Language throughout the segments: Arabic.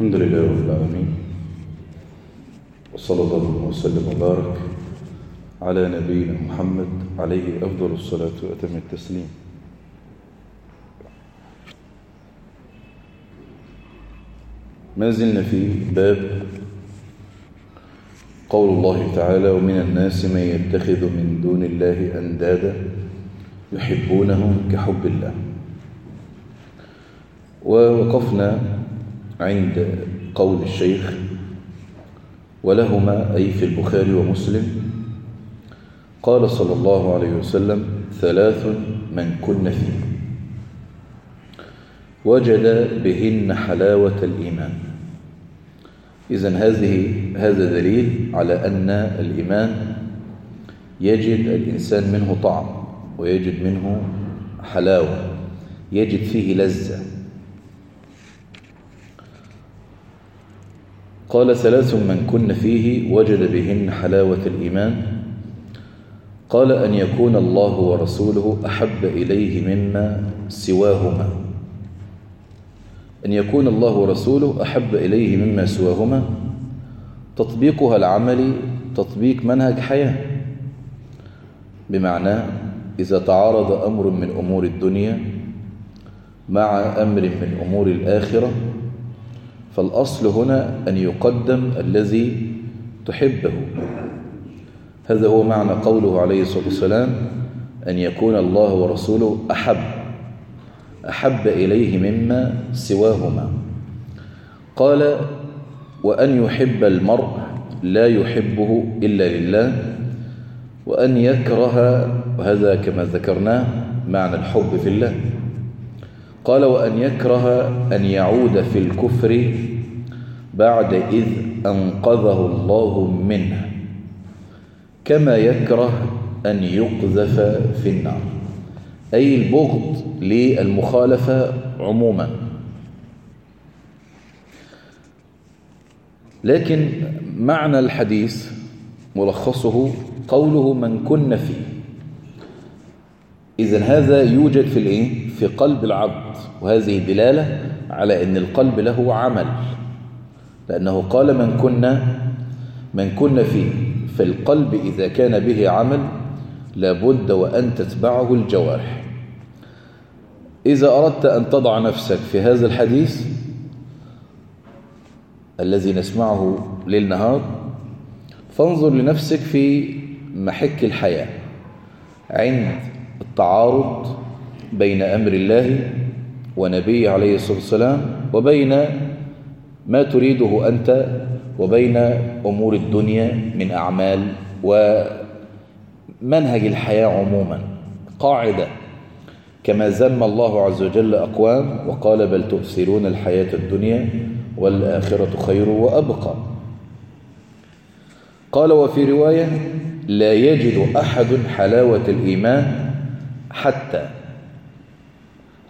الحمد لله رب العالمين. وصلى الله وسلم وبارك على نبينا محمد عليه أفضل الصلاة وأتم التسليم. ما زلنا في باب قول الله تعالى ومن الناس من يتخذ من دون الله أندادا يحبونهم كحب الله. ووقفنا عند قول الشيخ ولهما أي في البخاري ومسلم قال صلى الله عليه وسلم ثلاث من كن فيه. وجد بهن حلاوة الإيمان. إذن هذه هذا دليل على أن الإيمان يجد الإنسان منه طعم ويجد منه حلاوة يجد فيه لذة. قال ثلاث من كن فيه وجد بهن حلاوة الإيمان. قال أن يكون الله ورسوله أحب إليه مما سواهما. أن يكون الله ورسوله أحب إليه مما سواهما. تطبيقها العملي تطبيق منهج حياة. بمعنى إذا تعارض أمر من أمور الدنيا مع أمر من أمور الآخرة فالأصل هنا أن يقدم الذي تحبه. هذا هو معنى قوله عليه الصلاة والسلام أن يكون الله ورسوله أحب أحب إليه مما سواهما. قال وأن يحب المرء لا يحبه إلا لله وأن يكره وهذا كما ذكرناه معنى الحب في الله. قال وأن يكره أن يعود في الكفر بعد إذ أنقذه الله منه كما يكره أن يقذف في النار. أي البغض للمخالفة عموما. لكن معنى الحديث ملخصه قوله من كن فيه. إذن هذا يوجد في الإيه؟ في قلب العبد وهذه دلالة على أن القلب له عمل. لأنه قال من كنا من كنا فيه فالقلب إذا كان به عمل لابد وأن تتبعه الجوارح. إذا أردت أن تضع نفسك في هذا الحديث الذي نسمعه ليل نهار فانظر لنفسك في محك الحياة عند التعارض بين أمر الله ونبيه عليه الصلاة والسلام وبين ما تريده أنت وبين أمور الدنيا من أعمال ومنهج الحياة عموما. قاعدة كما ذم الله عز وجل أقوام وقال بل تؤثرون الحياة الدنيا والآخرة خير وأبقى قال وفي رواية لا يجد أحد حلاوة الإيمان حتى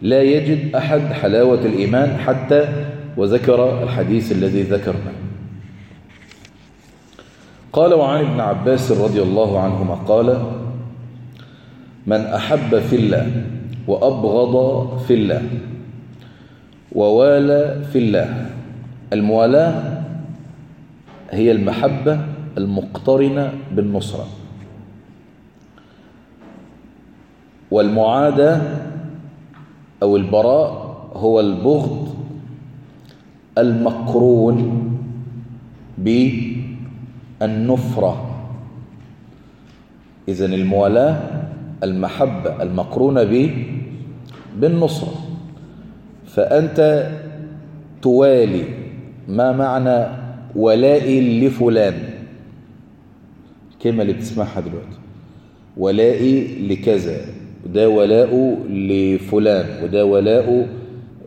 لا يجد أحد حلاوة الإيمان حتى وذكر الحديث الذي ذكرنا. قال وعن ابن عباس رضي الله عنهما قال من أحب في الله وأبغض في الله ووالى في الله الموالاة هي المحبة المقترنة بالنصرة والمعادة أو البراء هو البغض المقرون بالنفرة. إذن الموالاة المحبة المقرونة بالنصرة. فأنت توالي ما معنى ولائي لفلان. الكلمة اللي بتسمعها دلوقتي. ولائي لكذا. وده ولاء لفلان وده ولاء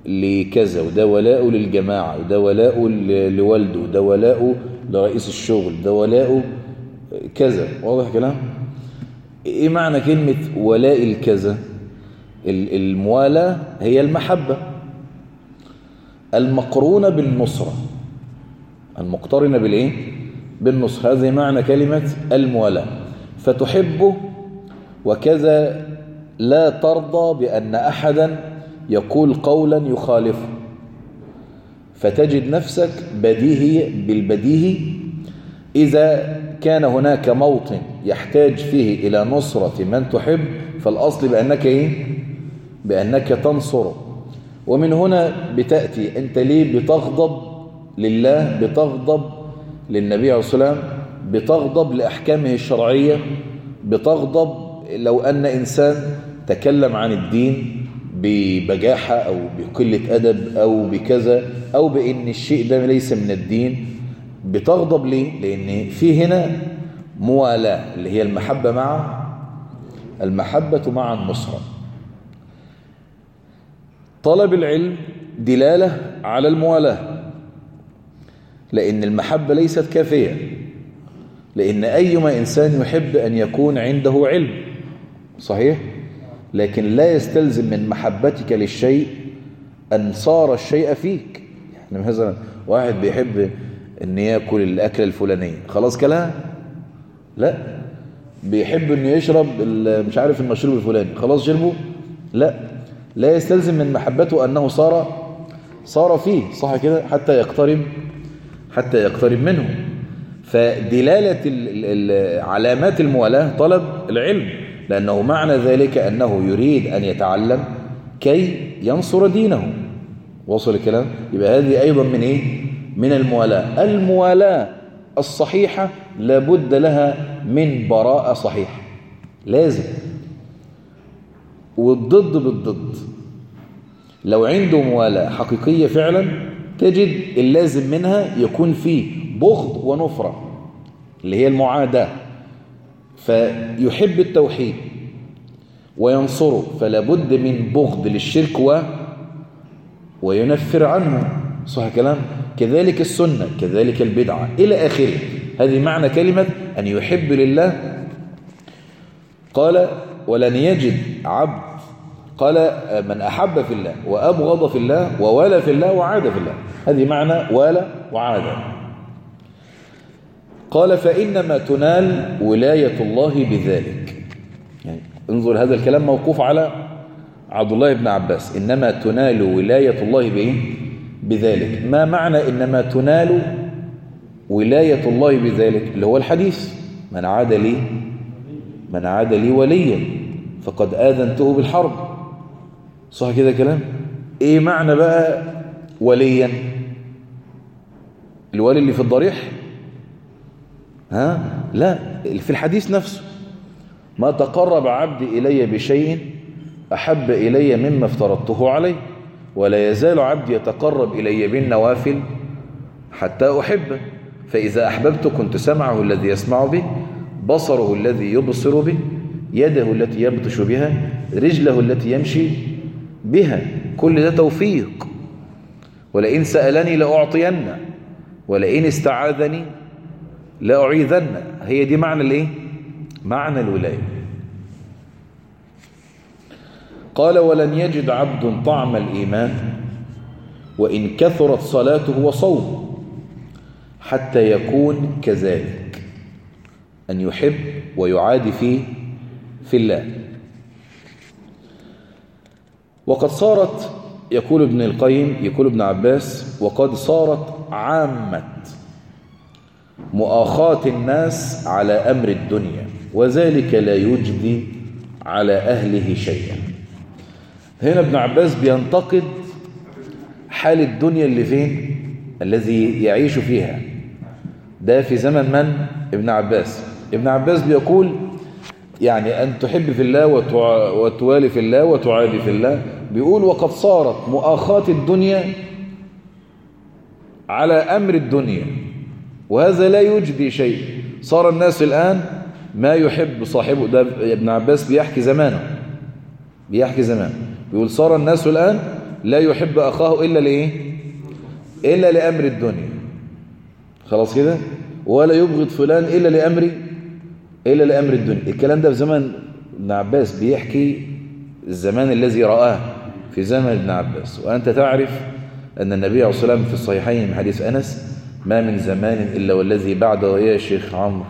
لكذا وده ولاء للجماعة وده ولاء لوالده وده ولاء لرئيس الشغل ده ولاء كذا. واضح كلام؟ إيه معنى كلمة ولاء الكذا؟ الموالاة هي المحبة المقرونة بالنصرة. المقترنة بالإيه؟ بالنصر هذا معنى كلمة الموالاة. فتحبه وكذا لا ترضى بأن أحدا يقول قولا يخالفه. فتجد نفسك بديهي بالبديهي. إذا كان هناك موطن يحتاج فيه إلى نصرة من تحب فالأصل بأنك إيه؟ بأنك تنصر ومن هنا بتأتي أنت ليه بتغضب لله بتغضب للنبي عليه الصلاة والسلام بتغضب لأحكامه الشرعية بتغضب لو أن إنسان تكلم عن الدين ببجاحة أو بقلة أدب أو بكذا أو بأن الشيء ده ليس من الدين بتغضب ليه؟ لأن في هنا موالاة اللي هي المحبة مع المحبة مع النصرة طلب العلم دلالة على الموالاة لأن المحبة ليست كافية لأن أيما إنسان يحب أن يكون عنده علم صحيح؟ لكن لا يستلزم من محبتك للشيء أن صار الشيء فيك. يعني مثلا واحد بيحب أن يأكل الأكلة الفلانية خلاص كلها لا. بيحب أن يشرب مش عارف المشروب الفلاني خلاص شربه؟ لا. لا يستلزم من محبته أنه صار صار فيه صح كده؟ حتى يقترب حتى يقترب منه. فدلالة علامات الموالاة طلب العلم. لأنه معنى ذلك أنه يريد أن يتعلم كي ينصر دينه. وصل الكلام؟ يبقى هذه أيضا من إيه؟ من الموالاة. الموالاة الصحيحة لابد لها من براءة صحيحة. لازم. والضد بالضد. لو عنده موالاة حقيقية فعلا تجد اللازم منها يكون فيه بغض ونفرة اللي هي المعاداة. فيحب التوحيد وينصره فلا بد من بغض للشرك و وينفر عنه. صح كلام كذلك السنة كذلك البدعة إلى آخره. هذه معنى كلمة أن يحب لله. قال ولن يجد عبد قال من أحب في الله وأبغض في الله ووالى في الله وعاد في الله. هذه معنى والى وعاد. قال فإنما تنال ولاية الله بذلك. يعني انظر هذا الكلام موقوف على عبد الله بن عباس. إنما تنال ولاية الله بإيه؟ بذلك. ما معنى إنما تنال ولاية الله بذلك؟ اللي هو الحديث. من عاد لي من عاد لي وليا فقد آذنته بالحرب. صح كده كلام إيه معنى بقى وليا؟ الولي اللي في الضريح؟ ها؟ لا في الحديث نفسه. ما تقرب عبدي إلي بشيء أحب إلي مما افترضته عليه ولا يزال عبدي يتقرب إلي بالنوافل حتى أحبه. فإذا أحببت كنت سمعه الذي يسمع به بصره الذي يبصر به يده التي يبطش بها رجله التي يمشي بها كل ده توفيق. ولئن سألني لأعطين ولئن استعاذني لأعيذن هي دي معنى الإيه؟ معنى الولاية. قال ولن يجد عبد طعم الإيمان وإن كثرت صلاته وصومه حتى يكون كذلك أن يحب ويعادي فيه في الله. وقد صارت يقول ابن القيم يقول ابن عباس وقد صارت عامة مؤاخاة الناس على أمر الدنيا وذلك لا يجدي على أهله شيئا. هنا ابن عباس بينتقد حال الدنيا اللي فين؟ الذي يعيش فيها. ده في زمن من؟ ابن عباس. ابن عباس بيقول يعني أن تحب في الله وتوالي في الله وتعادي في الله. بيقول وقد صارت مؤاخاة الدنيا على أمر الدنيا. وهذا لا يجدي شيء. صار الناس الآن ما يحب صاحبه ده ابن عباس بيحكي زمانه. بيحكي زمانه. بيقول صار الناس الآن لا يحب أخاه إلا لإيه؟ إلا لأمر الدنيا. خلاص كده؟ ولا يبغض فلان إلا لأمر إلا لأمر الدنيا. الكلام ده في زمن ابن عباس بيحكي الزمان الذي رآه في زمن ابن عباس. وأنت تعرف أن النبي عليه الصلاة والسلام في الصحيحين من حديث أنس ما من زمان إلا والذي بعده يا شيخ عمرو.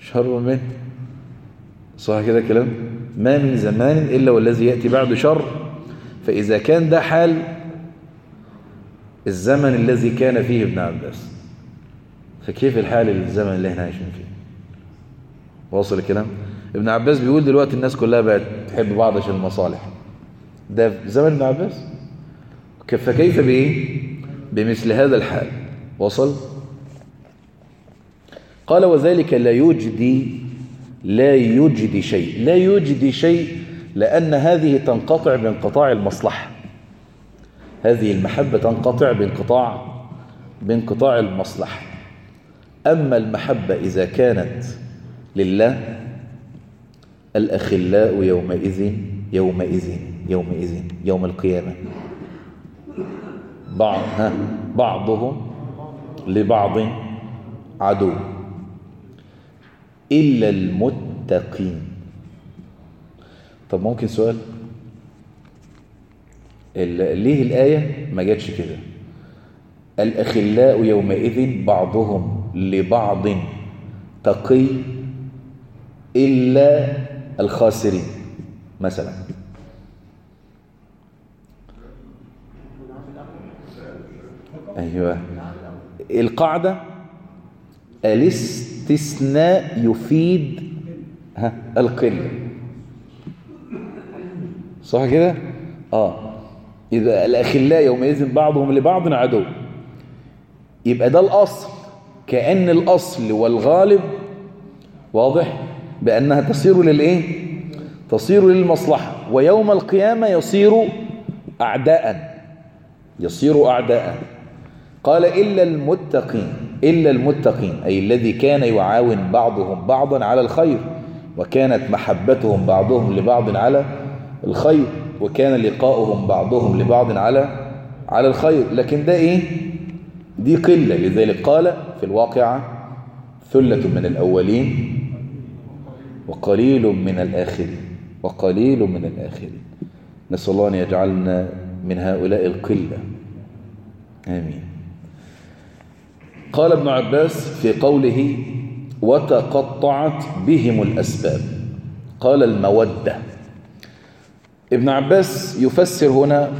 شر منه صح كده كلام ما من زمان إلا والذي يأتي بعد شر. فإذا كان ده حال الزمن الذي كان فيه ابن عباس. فكيف الحال الزمن اللي إحنا عايشين فيه؟ واصل الكلام؟ ابن عباس بيقول دلوقتي الناس كلها بقت تحب بعض عشان المصالح. ده زمن ابن عباس؟ فكيف بإيه؟ بمثل هذا الحال. وصل؟ قال وذلك لا يجدي لا يجدي شيء. لا يجدي شيء لأن هذه تنقطع بانقطاع المصلحة. هذه المحبة تنقطع بانقطاع بانقطاع المصلحة. أما المحبة إذا كانت لله الأخلاء يومئذ يومئذ يومئذ يوم القيامة. بعض ها بعضهم لبعض عدو. إلا المتقين. طب ممكن سؤال؟ ليه الآية ما جاتش كده؟ الأخلاء يومئذ بعضهم لبعض تقي إلا الخاسرين مثلا. أيوة. القاعدة الاستثناء يفيد ها القلة. صح كده؟ آه. إذا الأخلاء يومئذ بعضهم لبعض عدو. يبقى ده الأصل. كأن الأصل والغالب واضح؟ بأنها تصير للإيه؟ تصير للمصلحة. ويوم القيامة يصير أعداء. يصير أعداء. قال إلا المتقين إلا المتقين أي الذي كان يعاون بعضهم بعضا على الخير وكانت محبتهم بعضهم لبعض على الخير وكان لقاؤهم بعضهم لبعض على على الخير. لكن ده إيه؟ دي قلة. لذلك قال في الواقعة ثلة من الأولين وقليل من الآخرين وقليل من الآخرين. نسأل الله أن يجعلنا من هؤلاء القلة. آمين. قال ابن عباس في قوله وتقطعت بهم الأسباب. قال المودة. ابن عباس يفسر هنا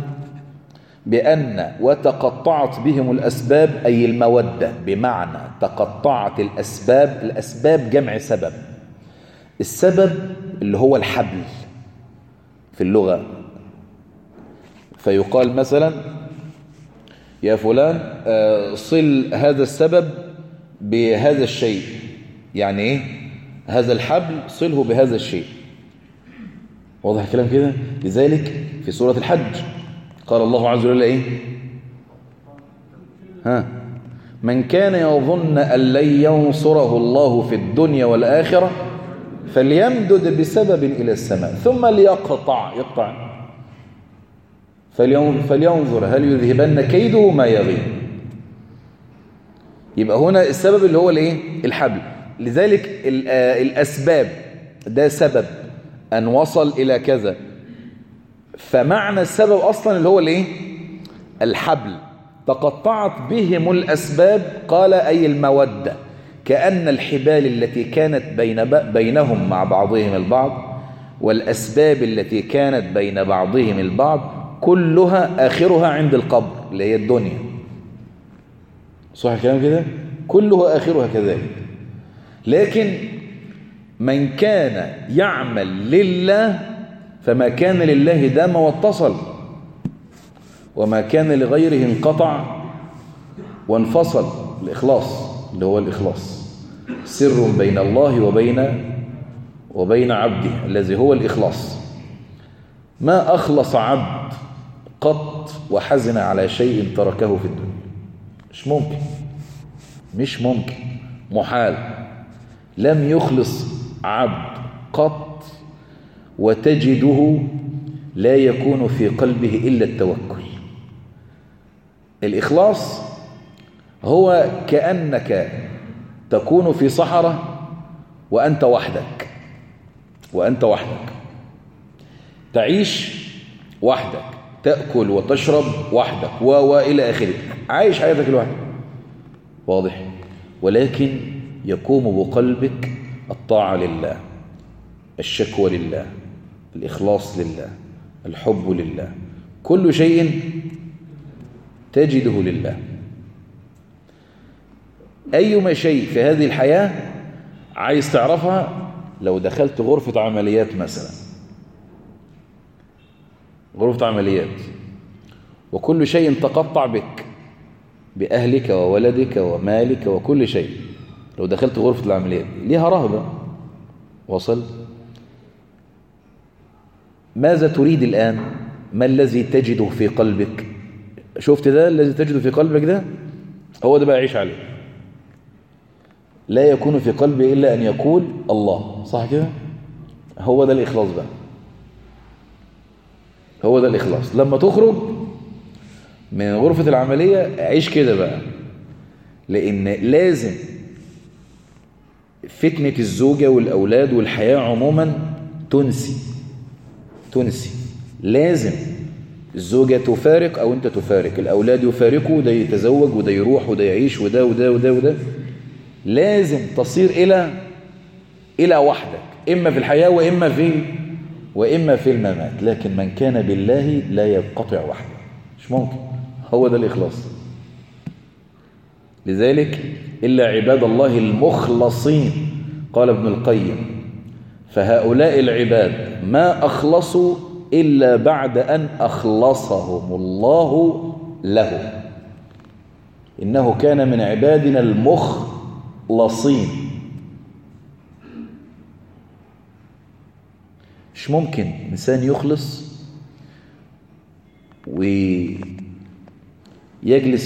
بأن وتقطعت بهم الأسباب أي المودة بمعنى تقطعت الأسباب الأسباب جمع سبب. السبب اللي هو الحبل في اللغة. فيقال مثلا يا فلان صل هذا السبب بهذا الشيء. يعني إيه؟ هذا الحبل صله بهذا الشيء. واضح الكلام كده؟ لذلك في سورة الحج قال الله عز وجل إيه؟ ها؟ من كان يظن أن لن ينصره الله في الدنيا والآخرة فليمدد بسبب إلى السماء ثم ليقطع يقطع. فلينظر هل يذهبن كيده ما يغيب؟ يبقى هنا السبب اللي هو الايه؟ الحبل. لذلك الأسباب ده سبب أن وصل إلى كذا. فمعنى السبب أصلا اللي هو الايه؟ الحبل. تقطعت بهم الأسباب قال أي المودة. كأن الحبال التي كانت بين بينهم مع بعضهم البعض والأسباب التي كانت بين بعضهم البعض كلها آخرها عند القبر اللي هي الدنيا. صح الكلام كده؟ كله آخرها كذلك. لكن من كان يعمل لله فما كان لله دام واتصل وما كان لغيره انقطع وانفصل. الإخلاص اللي هو الإخلاص. سر بين الله وبين وبين عبده الذي هو الإخلاص. ما أخلص عبد قط وحزن على شيء تركه في الدنيا. مش ممكن. مش ممكن. محال. لم يخلص عبد قط وتجده لا يكون في قلبه إلا التوكل. الإخلاص هو كأنك تكون في صحراء وأنت وحدك. وأنت وحدك. تعيش وحدك. تأكل وتشرب وحدك و وإلى آخره. عايش حياتك لوحدك. واضح؟ ولكن يقوم بقلبك الطاعة لله الشكوى لله الإخلاص لله الحب لله. كل شيء تجده لله. أيما شيء في هذه الحياة عايز تعرفها؟ لو دخلت غرفة عمليات مثلا. غرفة عمليات وكل شيء تقطع بك بأهلك وولدك ومالك وكل شيء. لو دخلت غرفة العمليات ليها رهبة. وصل. ماذا تريد الآن؟ ما الذي تجده في قلبك؟ شفت ده؟ الذي تجده في قلبك ده؟ هو ده بقى عيش عليه. لا يكون في قلبي إلا أن يقول الله. صح كده؟ هو ده الإخلاص بقى. هو ده الإخلاص. لما تخرج من غرفة العملية عيش كده بقى. لأن لازم فتنة الزوجة والأولاد والحياة عموما تنسي. تنسي. لازم الزوجة تفارق أو أنت تفارق. الأولاد يفارقوا ده يتزوج وده يروح وده يعيش وده وده وده وده. لازم تصير إلى إلى وحدك. إما في الحياة وإما في وإما في الممات لكن من كان بالله لا ينقطع وحده. مش ممكن. هو ده الإخلاص. لذلك إلا عباد الله المخلصين. قال ابن القيم فهؤلاء العباد ما أخلصوا إلا بعد أن أخلصهم الله له إنه كان من عبادنا المخلصين. مش ممكن. إنسان يخلص ويجلس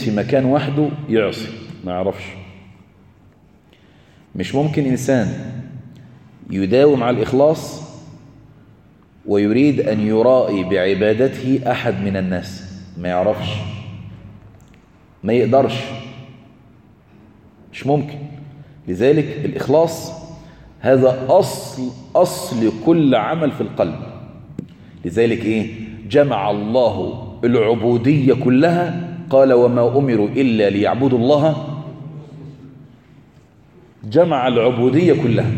في مكان وحده يعصي ما يعرفش. مش ممكن إنسان يداوم على الإخلاص ويريد أن يرائي بعبادته أحد من الناس ما يعرفش. ما يقدرش. مش ممكن. لذلك الإخلاص هذا أصل أصل كل عمل في القلب. لذلك إيه؟ جمع الله العبودية كلها قال وما أمروا إلا ليعبدوا الله. جمع العبودية كلها.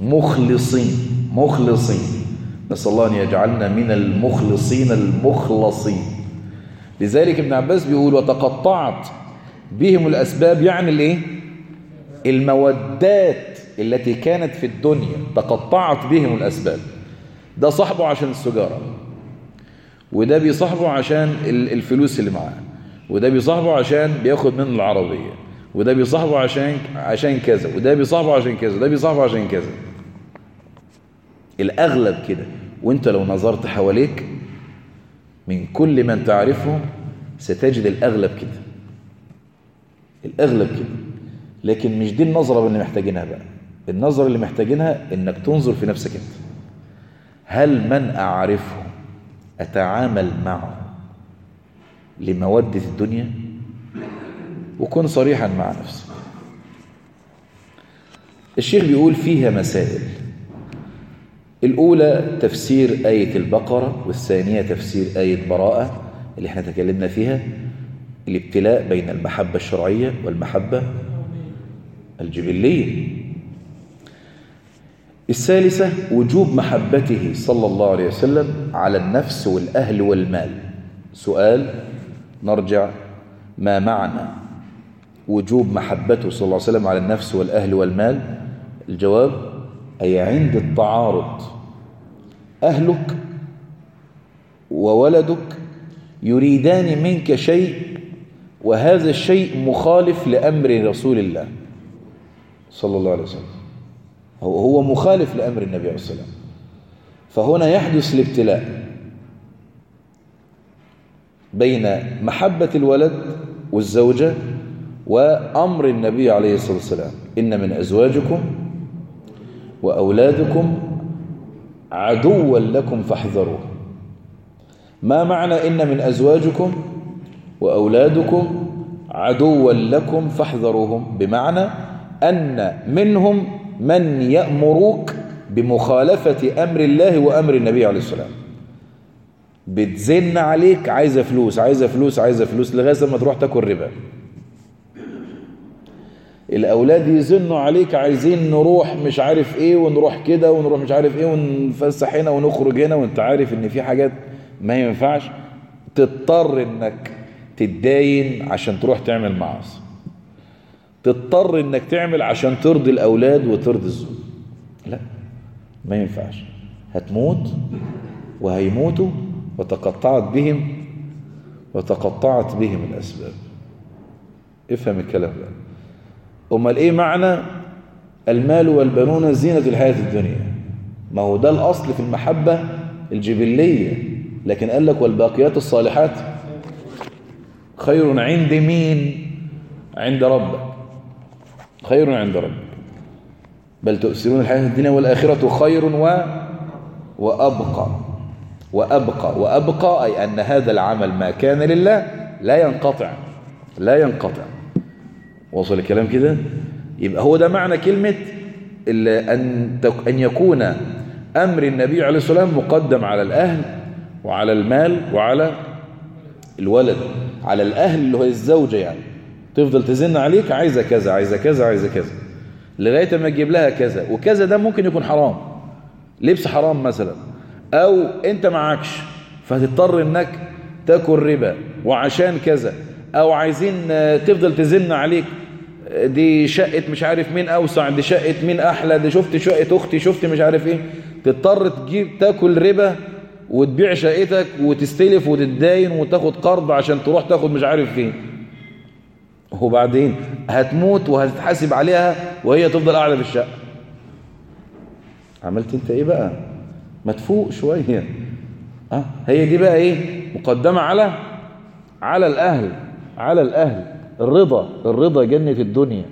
مخلصين مخلصين. نسأل الله أن يجعلنا من المخلصين المخلصين. لذلك ابن عباس بيقول وتقطعت بهم الأسباب يعني الإيه؟ المودات التي كانت في الدنيا تقطعت بهم الأسباب. ده صاحبه عشان السجارة وده بيصاحبه عشان الفلوس اللي معاه وده بيصاحبه عشان بياخد منه العربية وده بيصاحبه عشان عشان كذا وده بيصاحبه عشان كذا وده بيصاحبه عشان كذا. الأغلب كده وانت لو نظرت حواليك من كل من تعرفهم ستجد الأغلب كده. الأغلب كده. لكن مش دي النظرة اللي محتاجينها بقى. النظرة اللي محتاجينها إنك تنظر في نفسك أنت. هل من أعرفه أتعامل معه لمودة الدنيا؟ وكن صريحا مع نفسك. الشيخ بيقول فيها مسائل. الأولى تفسير آية البقرة والثانية تفسير آية براءة اللي إحنا تكلمنا فيها الابتلاء بين المحبة الشرعية والمحبة الجبلية. الثالثة وجوب محبته صلى الله عليه وسلم على النفس والأهل والمال. سؤال نرجع ما معنى وجوب محبته صلى الله عليه وسلم على النفس والأهل والمال؟ الجواب أي عند التعارض. أهلك وولدك يريدان منك شيء وهذا الشيء مخالف لأمر رسول الله صلى الله عليه وسلم. هو مخالف لأمر النبي عليه الصلاة والسلام. فهنا يحدث الابتلاء بين محبة الولد والزوجة وأمر النبي عليه الصلاة والسلام. إن من أزواجكم وأولادكم عدوا لكم فاحذروه. ما معنى إن من أزواجكم وأولادكم عدوا لكم فاحذروهم؟ بمعنى أن منهم من يأمروك بمخالفة أمر الله وأمر النبي عليه السلام بتزن عليك عايزة فلوس عايزة فلوس عايزة فلوس لغاية ما تروح تاكل ربا. الأولاد يزنوا عليك عايزين نروح مش عارف إيه ونروح كده ونروح مش عارف إيه ونفسح هنا ونخرج هنا وأنت عارف إن في حاجات ما ينفعش. تضطر إنك تتداين عشان تروح تعمل معاصي. تضطر إنك تعمل عشان ترضي الأولاد وترضي الزوج. لا ما ينفعش. هتموت وهيموتوا وتقطعت بهم وتقطعت بهم الأسباب. افهم الكلام ده. أمال إيه معنى المال والبنون زينة الحياة الدنيا؟ ما هو ده الأصل في المحبة الجبلية. لكن قال لك والباقيات الصالحات خير عند مين؟ عند ربك. خير عند ربك بل تؤثرون الحياة الدنيا والآخرة خير و... وأبقى. وأبقى. وأبقى أي أن هذا العمل ما كان لله لا ينقطع. لا ينقطع. وصل الكلام كده؟ يبقى هو ده معنى كلمة أن أن يكون أمر النبي عليه الصلاة والسلام مقدم على الأهل وعلى المال وعلى الولد. على الأهل اللي هو الزوجة يعني. تفضل تزن عليك عايزة كذا عايزة كذا عايزة كذا. لغاية ما تجيب لها كذا. وكذا ده ممكن يكون حرام. لبس حرام مثلا. أو أنت معكش فهتضطر أنك تاكل ربا. وعشان كذا. أو عايزين تفضل تزن عليك. دي شقة مش عارف مين أوسع دي شقة مين أحلى دي شفت شقة أختي شفت مش عارف إيه. تضطر تجيب تاكل ربا وتبيع شقتك وتستلف وتتداين وتاخد قرض عشان تروح تاخد مش عارف فين. وبعدين هتموت وهتتحاسب عليها وهي تفضل قاعدة في الشقة. عملت انت إيه بقى؟ ما تفوق شوية. آه هي دي بقى إيه؟ مقدمة على على الأهل على الأهل. الرضا الرضا جنة الدنيا.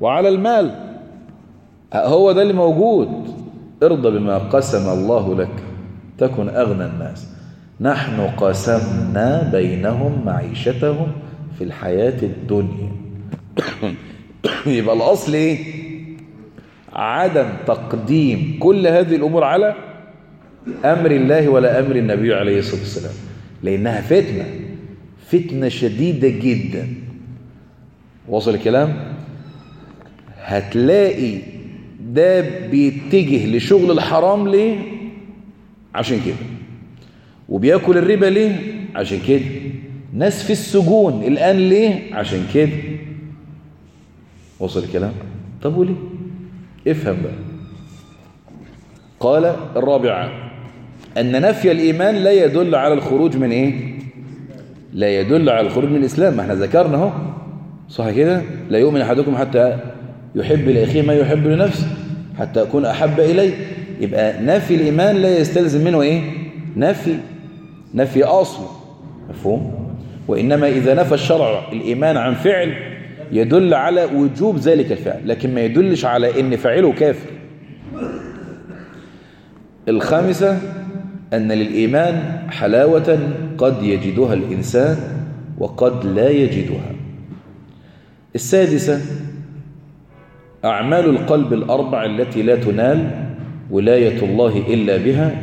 وعلى المال. هو ده اللي موجود. ارضى بما قسم الله لك. تكن أغنى الناس. نحن قسمنا بينهم معيشتهم. في الحياة الدنيا. يبقى الأصل إيه؟ عدم تقديم كل هذه الأمور على أمر الله ولا أمر النبي عليه الصلاة والسلام لأنها فتنة فتنة شديدة جدا. وصل الكلام؟ هتلاقي ده بيتجه لشغل الحرام ليه؟ عشان كده. وبياكل الربا ليه؟ عشان كده. ناس في السجون. الآن ليه؟ عشان كده. وصل الكلام؟ طب وليه؟ افهم بقى. قال الرابعة أن نفي الإيمان لا يدل على الخروج من إيه؟ لا يدل على الخروج من الإسلام. ما إحنا ذكرنا أهو. صح كده؟ لا يؤمن أحدكم حتى يحب لأخيه ما يحب لنفسه حتى أكون أحب إليه. يبقى نفي الإيمان لا يستلزم منه إيه؟ نفي. نفي أصل مفهوم؟ وإنما إذا نفى الشرع الإيمان عن فعل يدل على وجوب ذلك الفعل لكن ما يدلش على إن فاعله كافر. الخامسة أن للإيمان حلاوة قد يجدها الإنسان وقد لا يجدها. السادسة أعمال القلب الأربع التي لا تنال ولاية الله إلا بها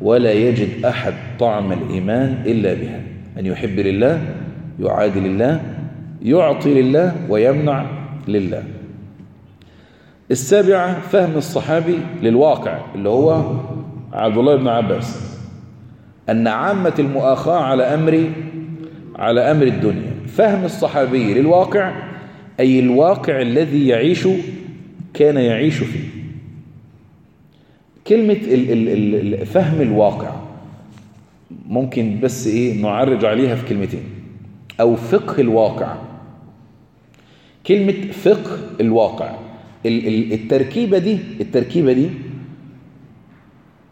ولا يجد أحد طعم الإيمان إلا بها. أن يحب لله يعادي لله يعطي لله ويمنع لله. السابعة فهم الصحابي للواقع اللي هو عبد الله بن عباس. أن عامة المؤاخاة على أمر على أمر الدنيا. فهم الصحابي للواقع أي الواقع الذي يعيش كان يعيش فيه. كلمة فهم الواقع. ممكن بس إيه نعرج عليها في كلمتين. أو فقه الواقع. كلمة فقه الواقع. التركيبة دي التركيبة دي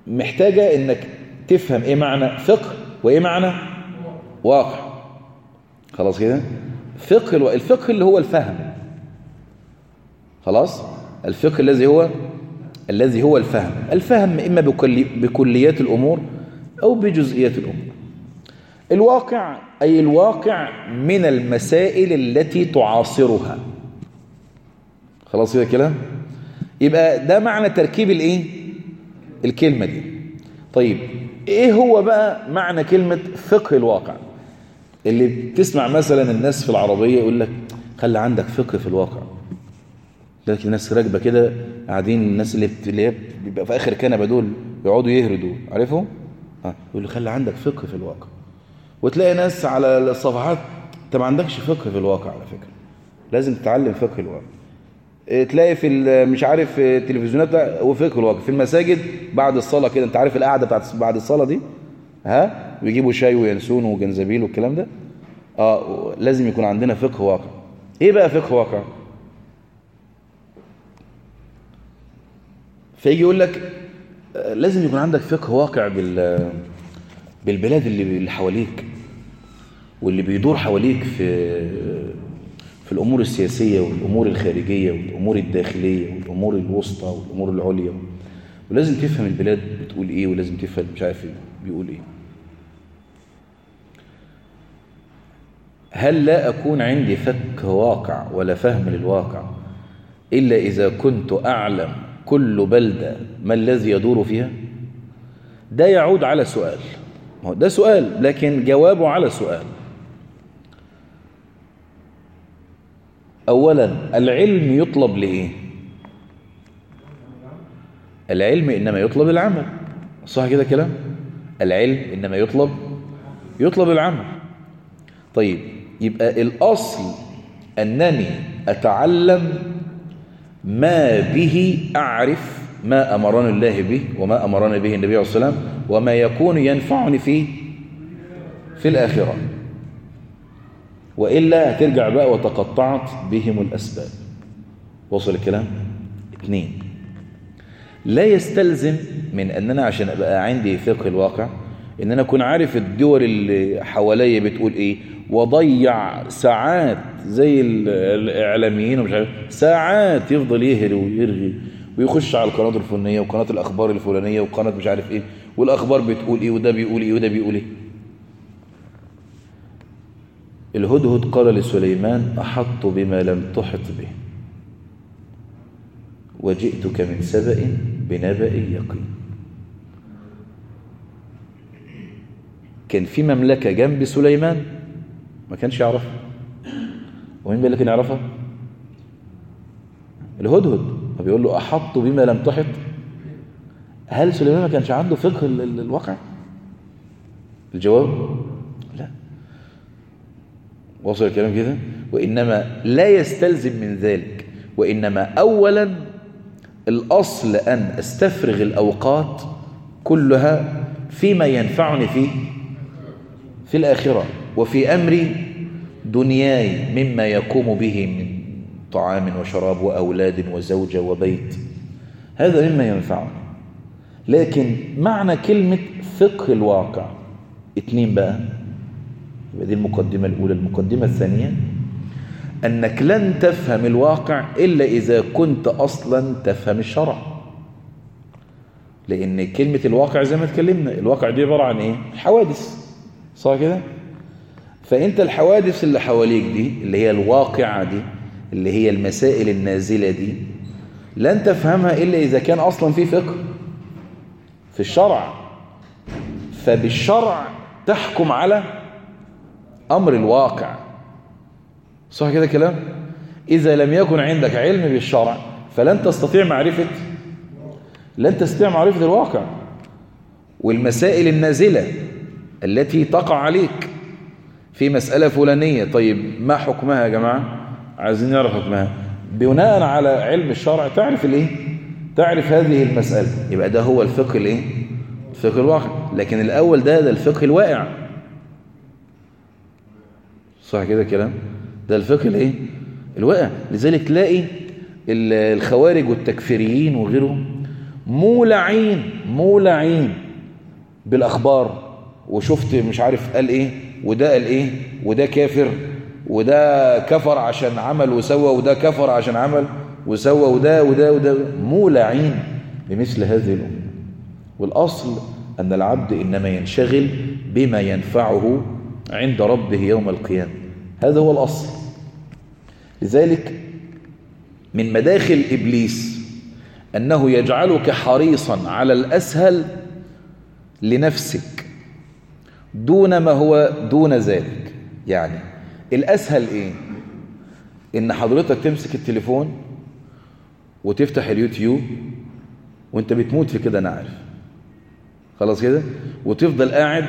محتاجة إنك تفهم إيه معنى فقه وإيه معنى واقع. خلاص كده؟ فقه ألو... الفقه اللي هو الفهم. خلاص؟ الفقه الذي هو الذي هو الفهم. الفهم إما بكلي... بكليات الأمور أو بجزئيات الأمور الواقع أي الواقع من المسائل التي تعاصرها. خلاص كده كلام؟ يبقى ده معنى تركيب الإيه؟ الكلمة دي. طيب إيه هو بقى معنى كلمة فقه الواقع؟ اللي بتسمع مثلا الناس في العربية يقول لك خلي عندك فقه في الواقع. لكن الناس راكبة كده قاعدين الناس اللي بيبقى في آخر كنبة دول يقعدوا يهردوا. عارفهم؟ يقول له خلي عندك فقه في الواقع. وتلاقي ناس على الصفحات انت ما عندكش فقه في الواقع على فكرة. لازم تتعلم فقه الواقع. آه، تلاقي في مش عارف آه، التلفزيونات وفقه الواقع. في المساجد بعد الصلاة كده انت عارف القعدة بتاعت بعد الصلاة دي؟ ها؟ ويجيبوا شاي وينسون وجنزبيل والكلام ده؟ آه لازم يكون عندنا فقه واقع. إيه بقى فقه واقع؟ فيجي يقول لك لازم يكون عندك فقه واقع بال بالبلاد اللي اللي حواليك واللي بيدور حواليك في في الأمور السياسية والأمور الخارجية والأمور الداخلية والأمور الوسطى والأمور العليا. ولازم تفهم البلاد بتقول إيه ولازم تفهم مش عارف إيه بيقول إيه. هل لا أكون عندي فك واقع ولا فهم للواقع إلا إذا كنت أعلم كل بلدة ما الذي يدور فيها؟ ده يعود على سؤال. ده سؤال لكن جوابه على سؤال. أولا العلم يطلب لإيه؟ العلم إنما يطلب العمل. صح كده كلام العلم إنما يطلب يطلب العمل. طيب يبقى الأصل أنني أتعلم ما به أعرف ما أمرني الله به وما أمرني به النبي عليه الصلاة والسلام وما يكون ينفعني فيه في الآخرة. وإلا هترجع بقى وتقطعت بهم الأسباب. وصل الكلام؟ اثنين لا يستلزم من أننا عشان أبقى عندي فقه الواقع إن أنا أكون عارف الدول اللي حواليا بتقول إيه. وضيع ساعات زي ال- الإعلاميين ومش عارف ساعات يفضل يهري ويرغي ويخش على القناه الفلانية وقناة الأخبار الفلانية وقناة مش عارف إيه والأخبار بتقول إيه وده بيقول إيه وده بيقول إيه. الهدهد قال لسليمان أحط بما لم تحط به. وجئتك من سبأ بنبأ يقين. كان في مملكة جنب سليمان ما كانش يعرفها. ومين بقى اللي كان يعرفها؟ الهدهد. فبيقول له أحط بما لم تحط. هل سليمان ما كانش عنده فقه ال- ال- الواقع؟ الجواب لا. وصل الكلام كده؟ وإنما لا يستلزم من ذلك وإنما أولا الأصل أن أستفرغ الأوقات كلها فيما ينفعني فيه في الآخرة وفي أمر دنياي مما يقوم به من طعام وشراب وأولاد وزوجة وبيت. هذا مما ينفعني. لكن معنى كلمة فقه الواقع اتنين بقى. يبقى دي المقدمة الأولى المقدمة الثانية. أنك لن تفهم الواقع إلا إذا كنت أصلا تفهم الشرع. لأن كلمة الواقع زي ما اتكلمنا الواقع دي عبارة عن إيه؟ حوادث. صح كده؟ فأنت الحوادث اللي حواليك دي اللي هي الواقعة دي اللي هي المسائل النازلة دي لن تفهمها إلا إذا كان أصلا في فقه في الشرع. فبالشرع تحكم على أمر الواقع. صح كده كلام؟ إذا لم يكن عندك علم بالشرع فلن تستطيع معرفة لن تستطيع معرفة الواقع. والمسائل النازلة التي تقع عليك في مسألة فلانية. طيب ما حكمها يا جماعة؟ عايزين نعرف حكمها. بناء على علم الشرع تعرف الإيه؟ تعرف هذه المسألة. يبقى ده هو الفقه الإيه؟ الفقه الواقع. لكن الأول ده ده الفقه الواقع. صح كده كلام ده الفقه الإيه؟ الواقع. لذلك تلاقي ال- الخوارج والتكفيريين وغيرهم مولعين مولعين بالأخبار. وشفت مش عارف قال إيه وده قال إيه وده كافر وده كفر عشان عمل وسوى وده كفر عشان عمل وسوى وده وده وده مولعين بمثل هذه الأمور والأصل أن العبد إنما ينشغل بما ينفعه عند ربه يوم القيامة. هذا هو الأصل. لذلك من مداخل إبليس أنه يجعلك حريصا على الأسهل لنفسك. دون ما هو دون ذلك. يعني الأسهل إيه؟ إن حضرتك تمسك التليفون وتفتح اليوتيوب وأنت بتموت في كده أنا عارف. خلاص كده؟ وتفضل قاعد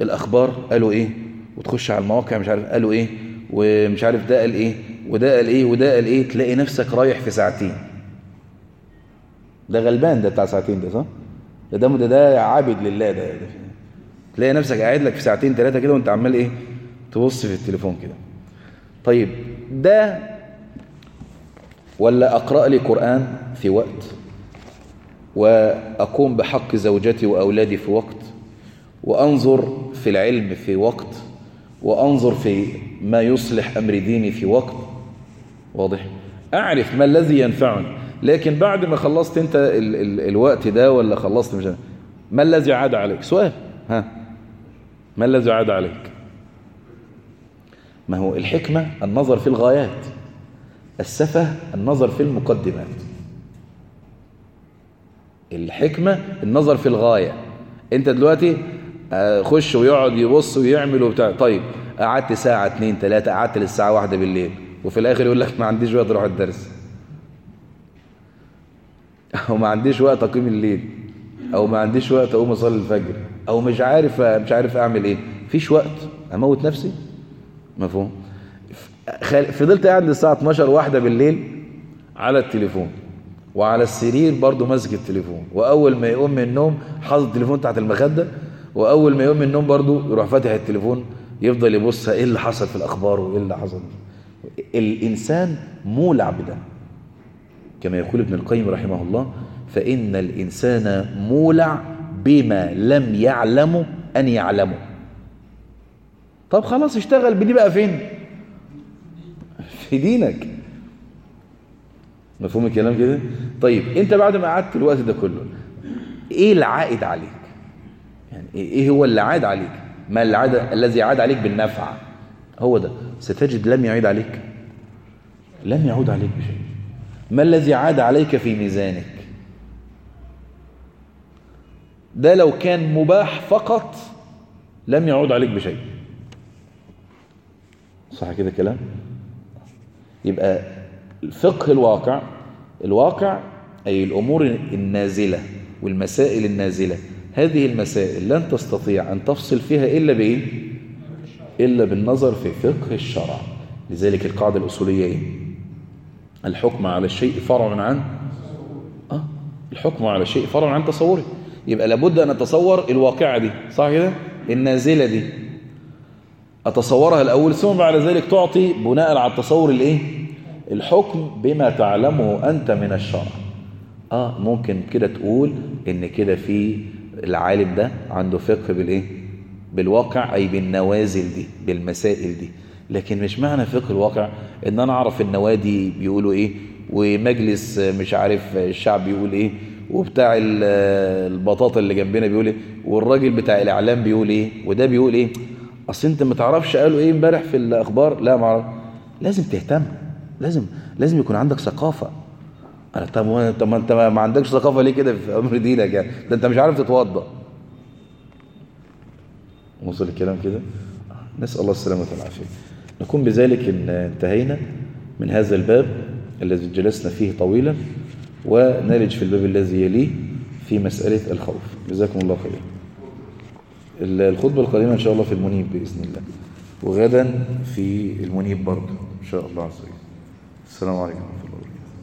الأخبار قالوا إيه؟ وتخش على المواقع مش عارف قالوا إيه؟ ومش عارف ده قال إيه؟ وده قال إيه؟ وده قال إيه؟ تلاقي نفسك رايح في ساعتين. ده غلبان ده بتاع ساعتين ده صح؟ ده ده, ده عابد لله ده, ده تلاقي نفسك قاعد لك في ساعتين ثلاثة كده وانت عمال إيه تبص في التليفون كده. طيب ده ولا أقرأ لي قرآن في وقت وأقوم بحق زوجتي وأولادي في وقت وأنظر في العلم في وقت وأنظر في ما يصلح أمر ديني في وقت؟ واضح. أعرف ما الذي ينفعني لكن بعد ما خلصت انت ال ال الوقت ده ولا خلصت مش ما الذي عاد عليك؟ سؤال. ها. ما الذي عاد عليك؟ ما هو الحكمة؟ النظر في الغايات. السفة؟ النظر في المقدمات. الحكمة؟ النظر في الغاية. انت دلوقتي خش ويقعد يبص ويعمل وبتاع. طيب قعدت ساعة اتنين تلاتة قعدت للساعة واحدة بالليل. وفي الآخر يقول لك ما عنديش وقت أروح الدرس. أو ما عنديش وقت أقيم الليل. أو ما عنديش وقت أقوم أصلي الفجر. أو مش عارف مش عارف أعمل إيه. فيش وقت. أموت نفسي؟ مفهوم. فضلت قاعد للساعة 12 واحدة بالليل على التليفون. وعلى السرير برضه ماسك التليفون. وأول ما يقوم من النوم حاطط التليفون تحت المخدة. وأول ما يقوم من النوم برضه يروح فاتح التليفون يفضل يبص إيه اللي حصل في الأخبار وإيه اللي حصل. الإنسان مولع بده. كما يقول ابن القيم رحمه الله فإن الإنسان مولع بما لم يعلم أن يعلمه طب خلاص اشتغل بدي بقى فين؟ في دينك. مفهوم الكلام كده؟ طيب انت بعد ما قعدت الوقت ده كله إيه العائد عليك؟ يعني إيه هو اللي عاد عليك؟ ما العاد الذي عاد عليك بالنفع. هو ده. ستجد لم يعيد عليك؟ لم يعود عليك بشيء. ما الذي عاد عليك في ميزانك؟ ده لو كان مباح فقط لم يعود عليك بشيء. صح كده كلام؟ يبقى فقه الواقع الواقع أي الأمور النازلة والمسائل النازلة هذه المسائل لن تستطيع أن تفصل فيها إلا بإيه؟ إلا بالنظر في فقه الشرع. لذلك القاعدة الأصولية إيه؟ الحكم على الشيء فرع عن آه الحكم على الشيء فرع عن تصوره. يبقى لابد أن أتصور الواقعة دي. صح كده؟ النازلة دي. أتصورها الأول ثم بعد ذلك تعطي بناء على التصور الإيه؟ الحكم بما تعلمه أنت من الشرع. آه ممكن كده تقول إن كده في العالم ده عنده فقه بالإيه؟ بالواقع أي بالنوازل دي بالمسائل دي. لكن مش معنى فقه الواقع إن أنا أعرف النوادي بيقولوا إيه ومجلس مش عارف الشعب بيقول إيه وبتاع البطاطا اللي جنبنا بيقول إيه والراجل بتاع الإعلام بيقول إيه وده بيقول إيه أصل انت ما تعرفش قالوا إيه امبارح في الأخبار؟ لا ما أعرف. لازم تهتم لازم لازم يكون عندك ثقافة. طب طب ما أنت ما عندكش ثقافة ليه كده في أمر دينك يعني؟ ده أنت مش عارف تتوضا وصل الكلام كده؟ نسأل الله السلامة والعافية. نكون بذلك إن انتهينا من هذا الباب الذي جلسنا فيه طويلا. ونلج في الباب الذي يليه في مسألة الخوف. جزاكم الله خيرا. الخطبة القادمة إن شاء الله في المنيب بإذن الله. وغدا في المنيب برضه إن شاء الله عز وجل. السلام عليكم.